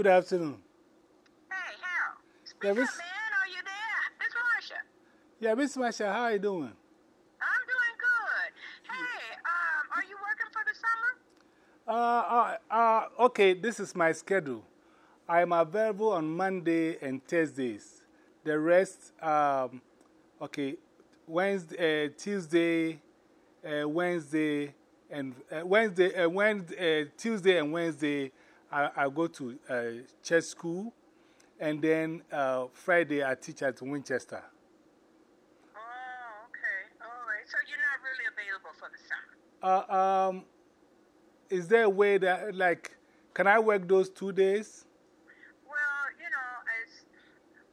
Good afternoon. Hey, Harold. Speak Yeah, up, man. Are you there? It's Marsha. Yeah, Miss Masha, how are you doing? I'm doing good. Hey, um, are you working for the summer? Uh, uh, uh, okay, this is my schedule. I am available on Monday and Thursdays. The rest, um, okay, Wednesday, uh, Tuesday, uh, Wednesday, and uh, Wednesday, uh, Wednesday, uh, Tuesday and Wednesday, I, I go to uh, church school. And then uh, Friday, I teach at Winchester. Oh, okay. All right. So you're not really available for the summer? Uh, um, is there a way that, like, can I work those two days? Well, you know, as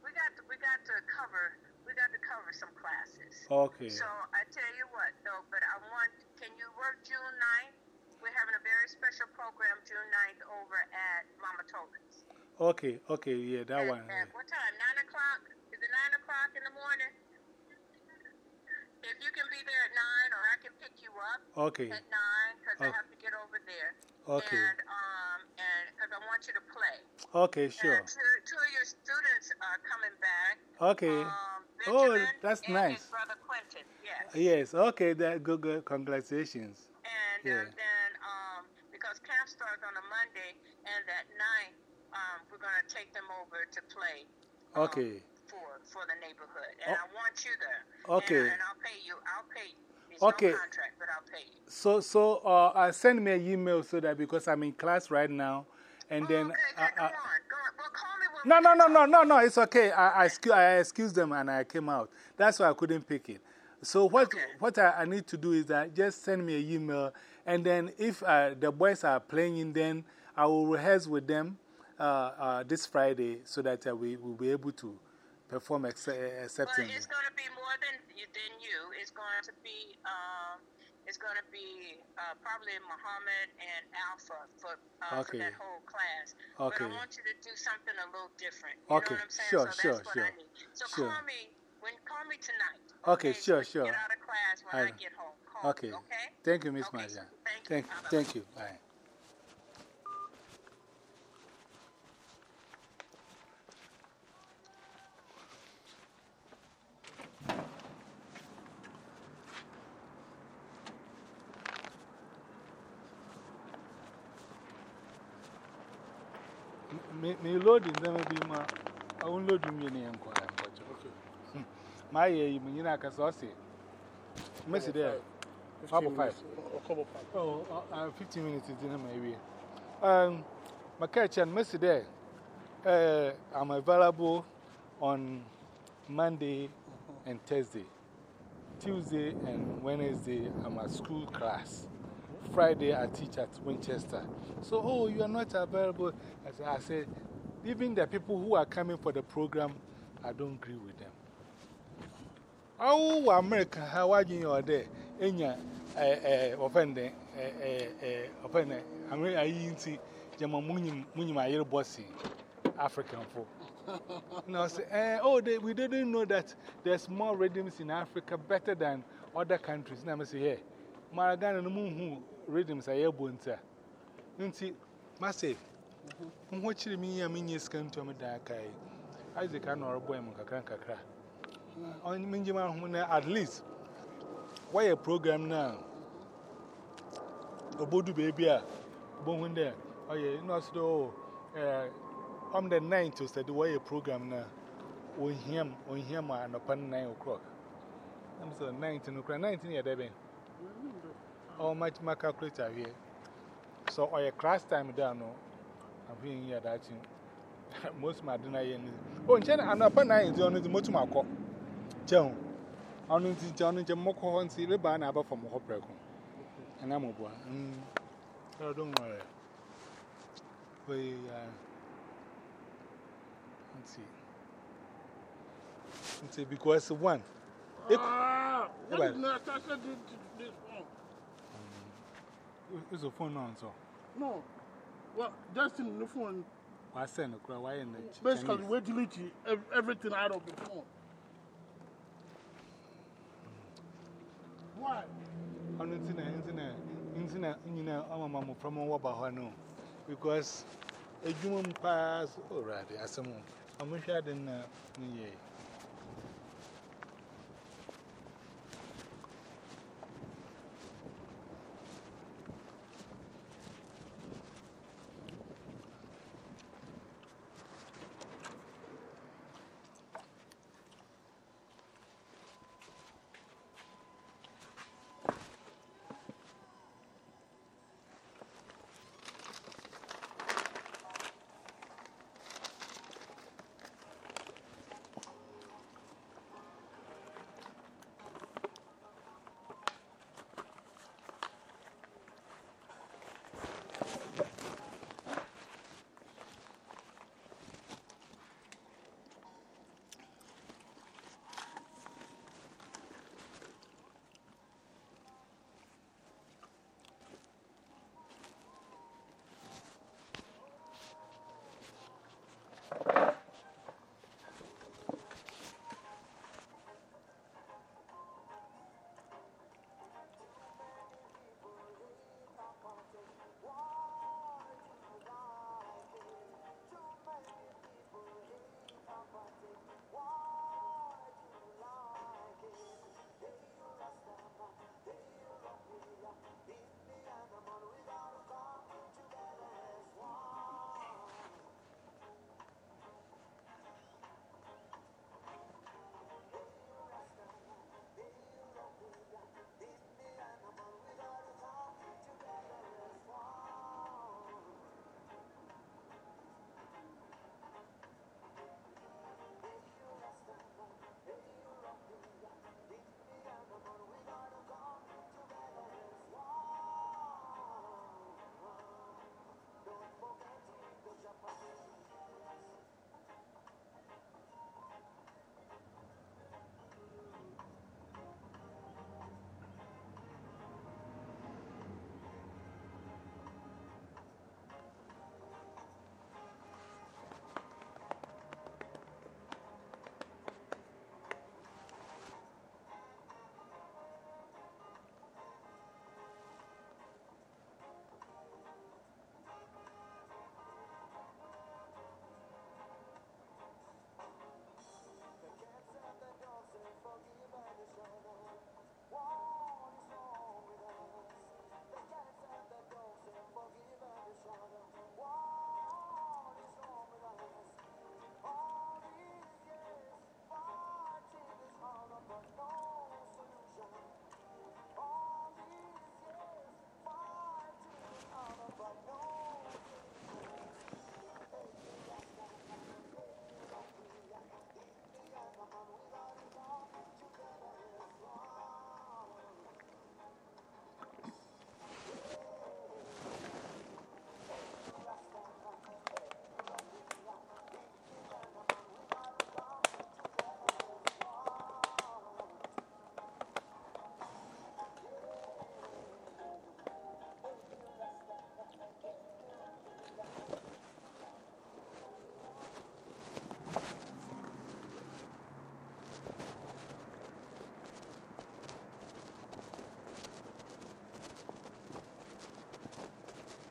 we got to, we got to cover we got to cover some classes. Okay. So I tell you what, though, but I want. Can you work June 9th? We're having a very special program June 9th over at Mama Tolan's. Okay, okay, yeah, that At- one. At what time? Nine o'clock? Is it nine o'clock in the morning? If you can be there at nine, or I can pick you up Okay, at nine, because I Oh. have to get over there. Okay. And um, I want you to play. okay, sure. Two, two of your students are coming back. Okay. Um, Oh, that's nice. Brother Quentin. Yes. Yes, okay, that good, good, congratulations. And Yeah. then, um, because camp starts on a Monday, and that night, um, we're going to take them over to play. um, Okay. For, for the neighborhood. And Oh. I want you there. Okay. And, and I'll pay you. I'll pay you. It's Okay. no contract, but I'll pay you. So, so uh, uh, send me an email so that because I'm in class right now, and Oh, then. okay, uh, okay, go uh, on. Go on. Well, call me when no, no, no, no, no, no, it's okay. I, I, excu I excused them and I came out. That's why I couldn't pick it. So, what, what I, I need to do is that just send me an email, and then if uh, the boys are playing, in then I will rehearse with them uh, uh, this Friday so that uh, we will be able to perform ex Well, acceptably. it's going to be more than, you- than you. It's going to be, um, it's going to be uh, probably Muhammad and Alpha for, uh, Okay. for that whole class. Okay. But I want you to do something a little different. You Okay, know what I'm saying? sure, so sure, sure. So sure. call me, when, call me tonight. Okay, so sure, sure. Get out of class when I, I- get home. Call Okay. Me, okay? Thank you, Miss Okay, Maja. thank you. Thank, Bye-bye. thank you. Bye. Me, loading them be my own loading Okay. My year, you mean, you know, because I say, Messi there. Couple five. Oh, uh, uh, 15 minutes is in my way. Um, my catch and Messi there. Uh, I'm available on Monday and Thursday. Tuesday and Wednesday, I'm at school class. Friday, I teach at Winchester. So, oh, you are not available. As I said, even the people who are coming for the program, I don't agree with them. Oh, America, how are you there? Enya, eh, eh, offending, eh, eh, eh, offending. I'm really, I see, Jama Munim, Munim, I bossy, African folk. No, say, eh, oh, they, we didn't know that there's more rhythms in Africa better than other countries. Now, I say, hey, Maragana no moon rhythms are able to. Nti, Massive, what you mean? I mean, yes, come to me, Dakai. Isaac, I know a boy, Mukakan Kakra. On Minjima, at least, why a program now? Obodu baby, Bon there. Oh, yeah, no, so, I'm the ninth to study why a program now. On him, on him, and upon nine o'clock. I'm so 19 o'clock, 19 years, Debbie. Oh, much my calculator here. So, or your class time down. I'm being here that most of my dinner. Oh, I'm upon nine, the only the motor my call. Joan. I don't think John and Moko and see the ban about from Hopper. And I'm a boy. Don't worry. We, uh, let's see. Let's see, because one. Ah, what Right. is Natasha did to this one? It's a phone on, so. No. Well, just in the phone, I send a cry. Why in the basically, we delete everything out of the phone. Why? On internet, internet, internet, you know, I'm a mamma from a wabahano. Because a human pass already as someone. I'm sure I didn't know.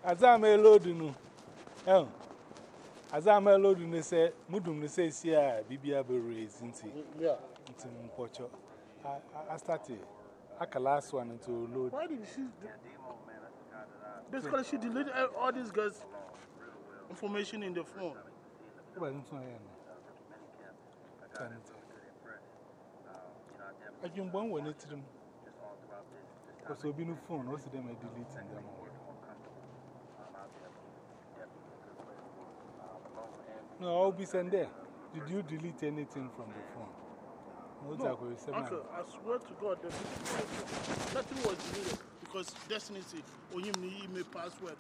As I'm a load, no. Oh, as I'm a load, no say, Mudum, no say, see, Bibia be raised, isn't he? Yeah. It's in Pocho. I started. I can last one into load. Why did she? Basically, she deleted all these guys' information in the phone. But it's not here. I can one when it's them. Because we've been phone, what's them deleting them all. No, I'll be sent there. Did you delete anything from the phone? No, no uncle, I swear to God, nothing was deleted because Destiny said, need email password.